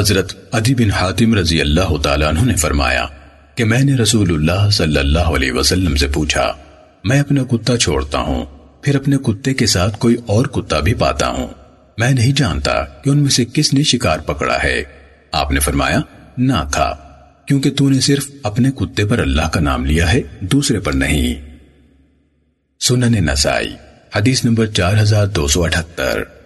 حضرت عدی بن حاتم رضی اللہ تعالیٰ عنہ نے فرمایا کہ میں نے رسول اللہ صلی اللہ علیہ وسلم سے پوچھا، میں اپنا کتا چھوڑتا ہوں، پھر اپنے کتے کے ساتھ کوئی اور کتا بھی پاتا ہوں۔ میں نہیں جانتا کہ ان میں سے کس نے شکار پکڑا ہے۔ آپ نے فرمایا، نہ تھا کیونکہ تو نے صرف اپنے کتے پر اللہ کا نام لیا ہے، دوسرے پر نہیں۔ سنن نسائی، حدیث نمبر چار ہزار دو سو اٹھتر۔